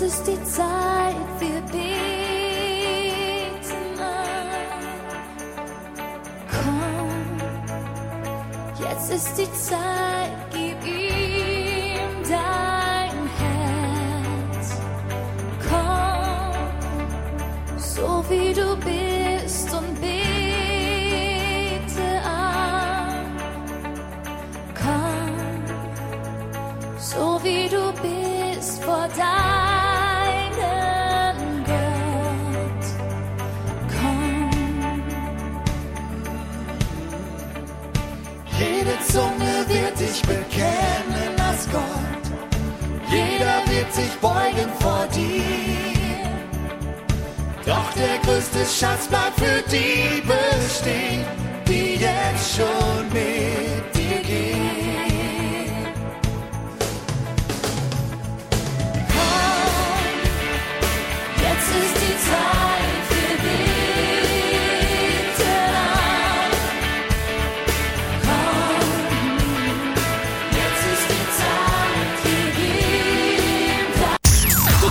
Jetzt ist die Zeit, wir beten an. Komm, jetzt ist die Zeit,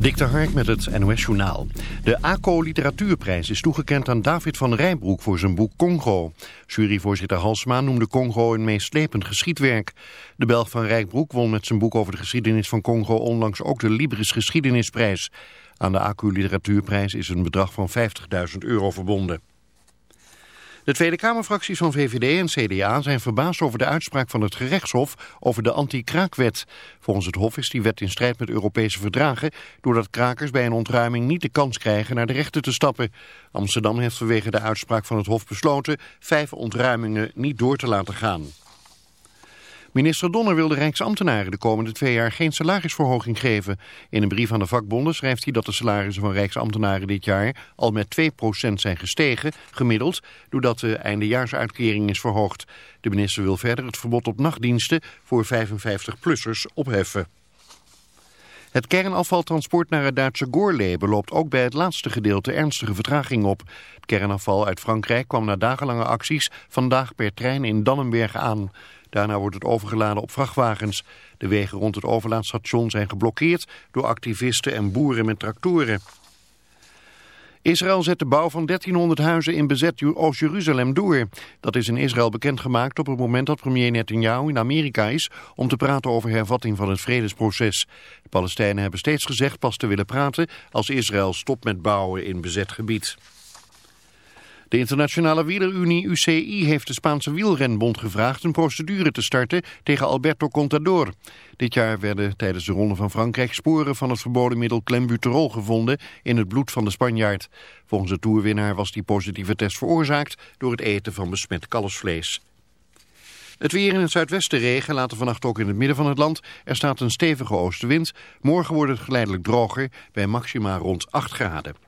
Dik de Hark met het NOS Journaal. De ACO Literatuurprijs is toegekend aan David van Rijbroek voor zijn boek Congo. Juryvoorzitter Halsma noemde Congo een meeslepend geschiedwerk. De Belg van Rijbroek won met zijn boek over de geschiedenis van Congo onlangs ook de Libris Geschiedenisprijs. Aan de ACO Literatuurprijs is een bedrag van 50.000 euro verbonden. De Tweede Kamerfracties van VVD en CDA zijn verbaasd over de uitspraak van het gerechtshof over de anti-kraakwet. Volgens het hof is die wet in strijd met Europese verdragen, doordat krakers bij een ontruiming niet de kans krijgen naar de rechter te stappen. Amsterdam heeft vanwege de uitspraak van het hof besloten vijf ontruimingen niet door te laten gaan. Minister Donner wil de Rijksambtenaren de komende twee jaar geen salarisverhoging geven. In een brief aan de vakbonden schrijft hij dat de salarissen van Rijksambtenaren dit jaar al met 2% zijn gestegen, gemiddeld, doordat de eindejaarsuitkering is verhoogd. De minister wil verder het verbod op nachtdiensten voor 55-plussers opheffen. Het kernafvaltransport naar het Duitse Goorlee beloopt ook bij het laatste gedeelte ernstige vertraging op. Het kernafval uit Frankrijk kwam na dagenlange acties vandaag per trein in Dannenberg aan. Daarna wordt het overgeladen op vrachtwagens. De wegen rond het overlaadstation zijn geblokkeerd door activisten en boeren met tractoren. Israël zet de bouw van 1300 huizen in bezet Oost-Jeruzalem door. Dat is in Israël bekendgemaakt op het moment dat premier Netanyahu in Amerika is... om te praten over hervatting van het vredesproces. De Palestijnen hebben steeds gezegd pas te willen praten... als Israël stopt met bouwen in bezet gebied. De Internationale Wielerunie UCI heeft de Spaanse wielrenbond gevraagd een procedure te starten tegen Alberto Contador. Dit jaar werden tijdens de Ronde van Frankrijk sporen van het verboden middel clenbuterol gevonden in het bloed van de Spanjaard. Volgens de toerwinnaar was die positieve test veroorzaakt door het eten van besmet kalfsvlees. Het weer in het zuidwesten regen, later vannacht ook in het midden van het land. Er staat een stevige oostenwind. Morgen wordt het geleidelijk droger bij maxima rond 8 graden.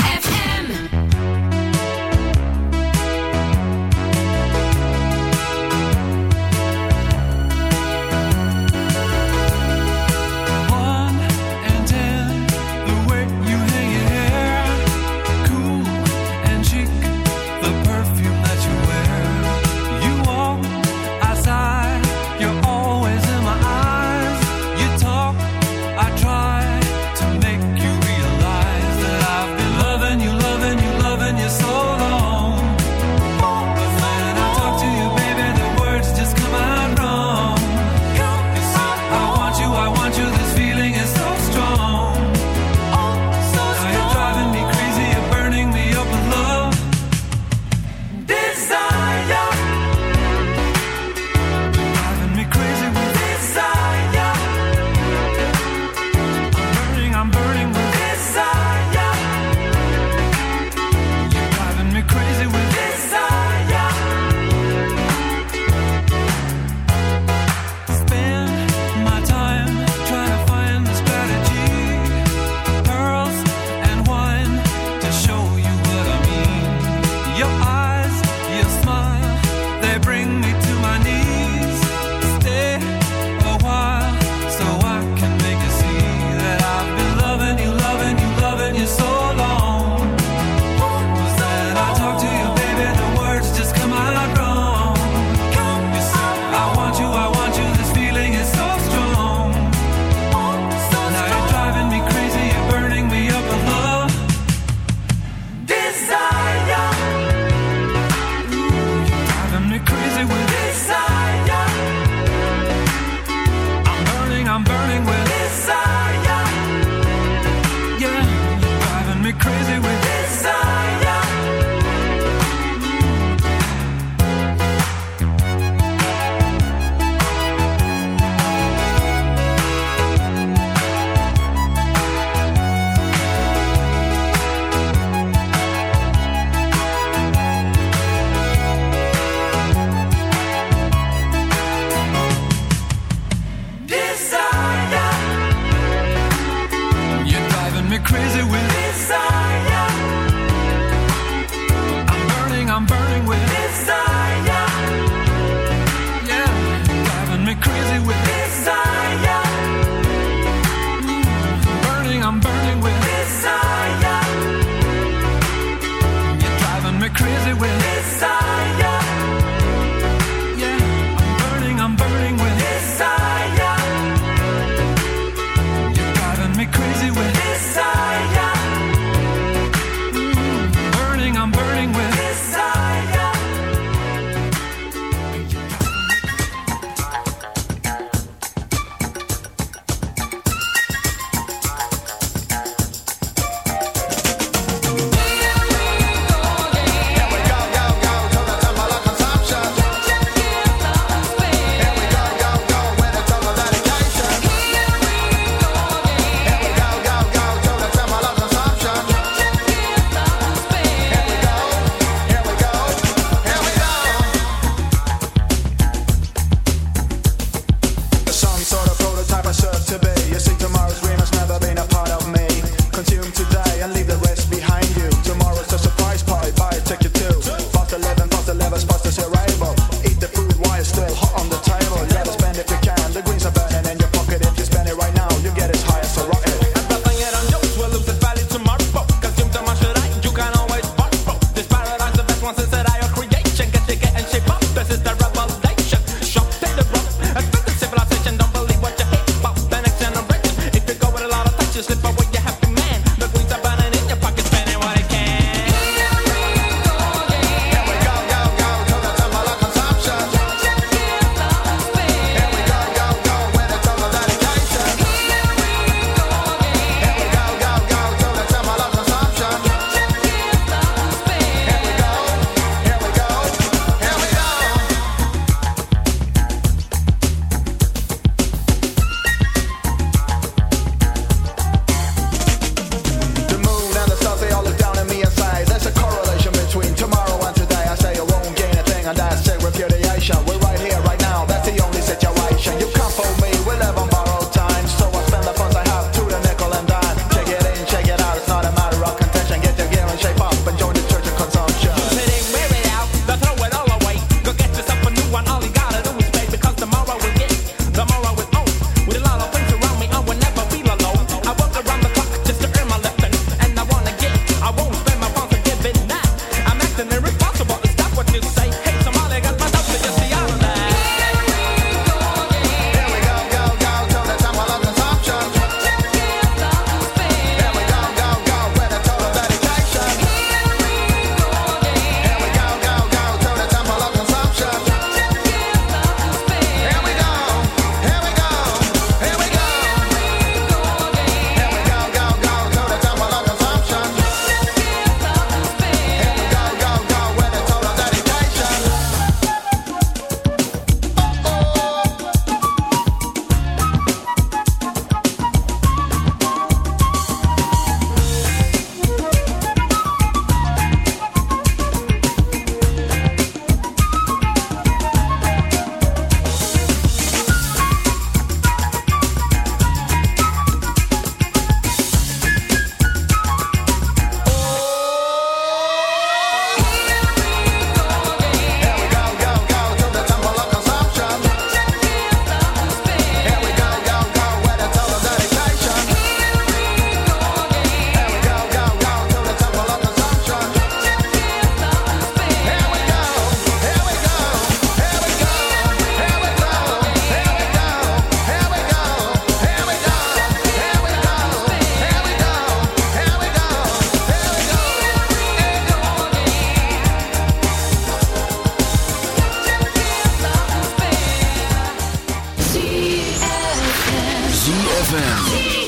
ZFM.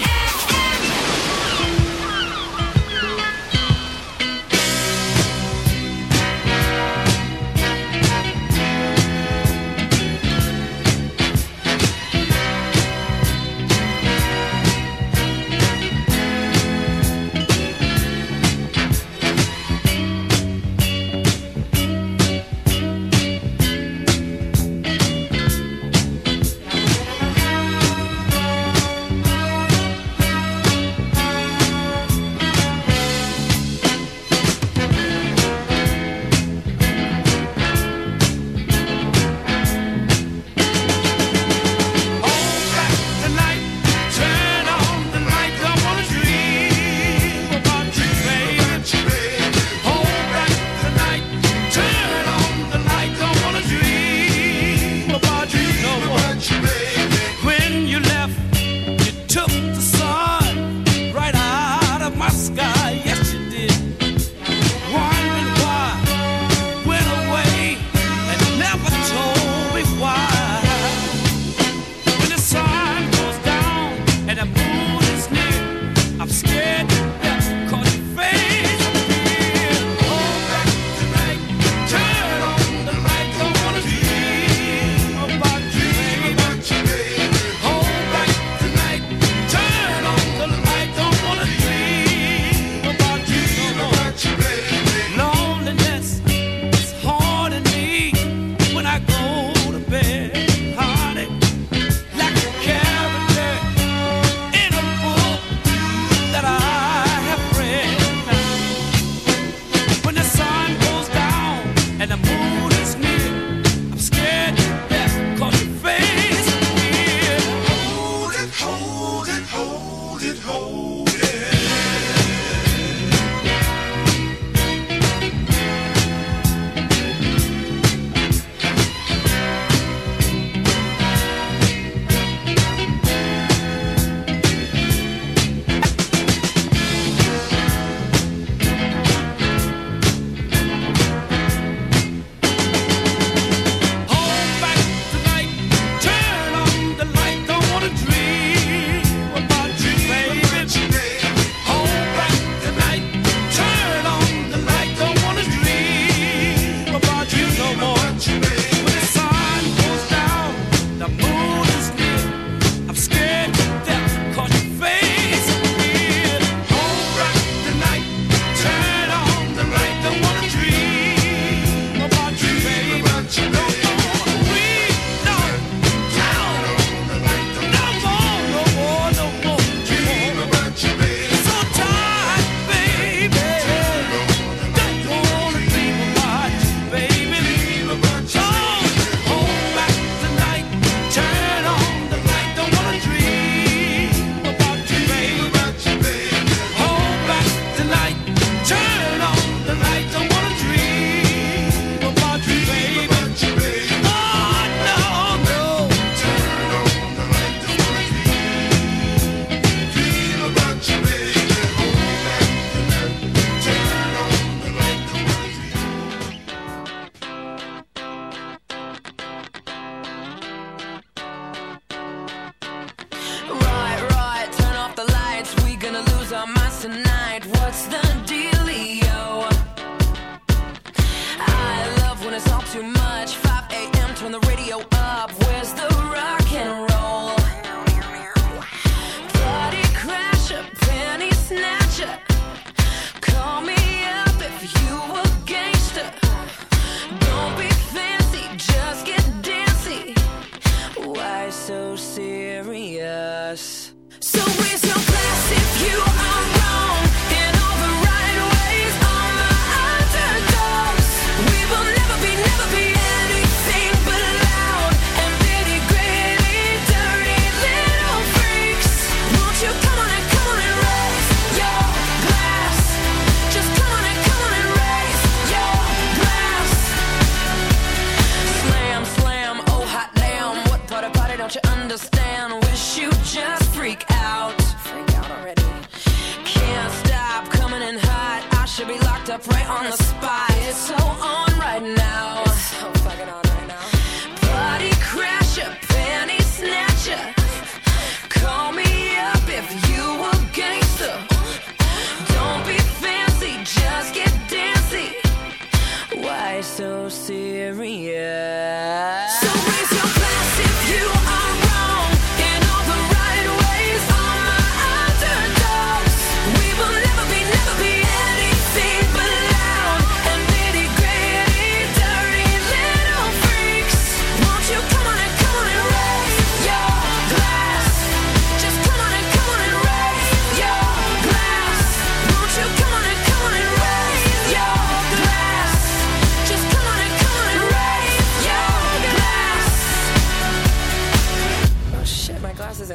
What's the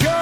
York.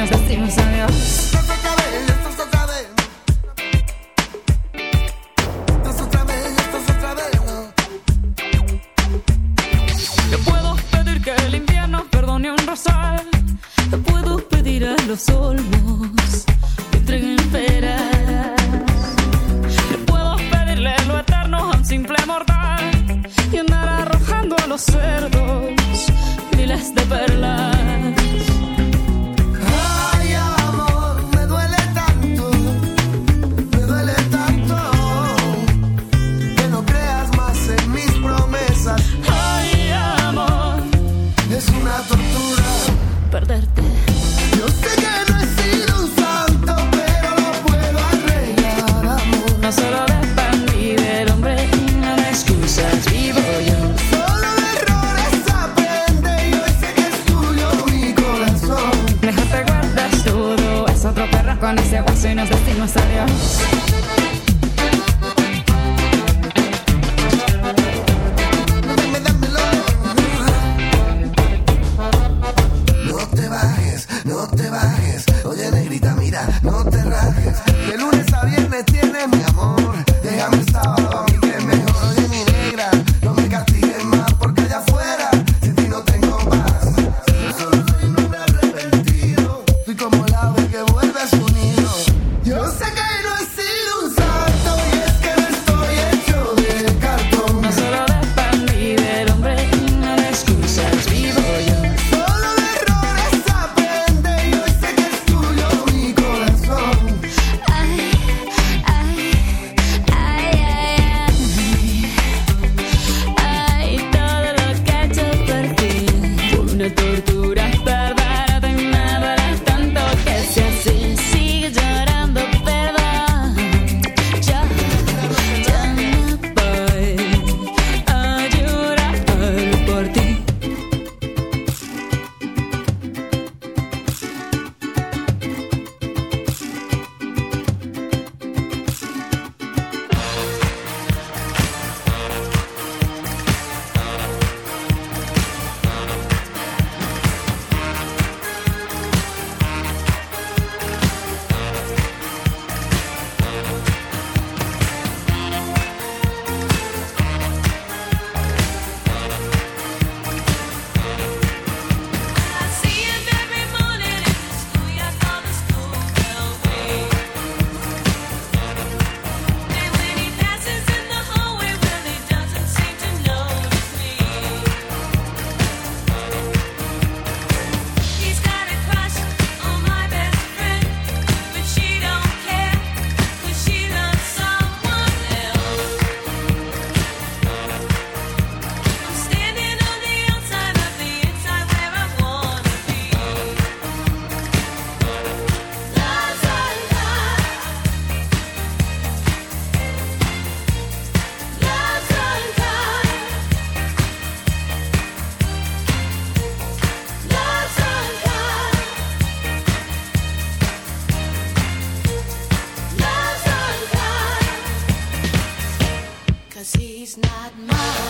nos destinos alejados cause he's not mine.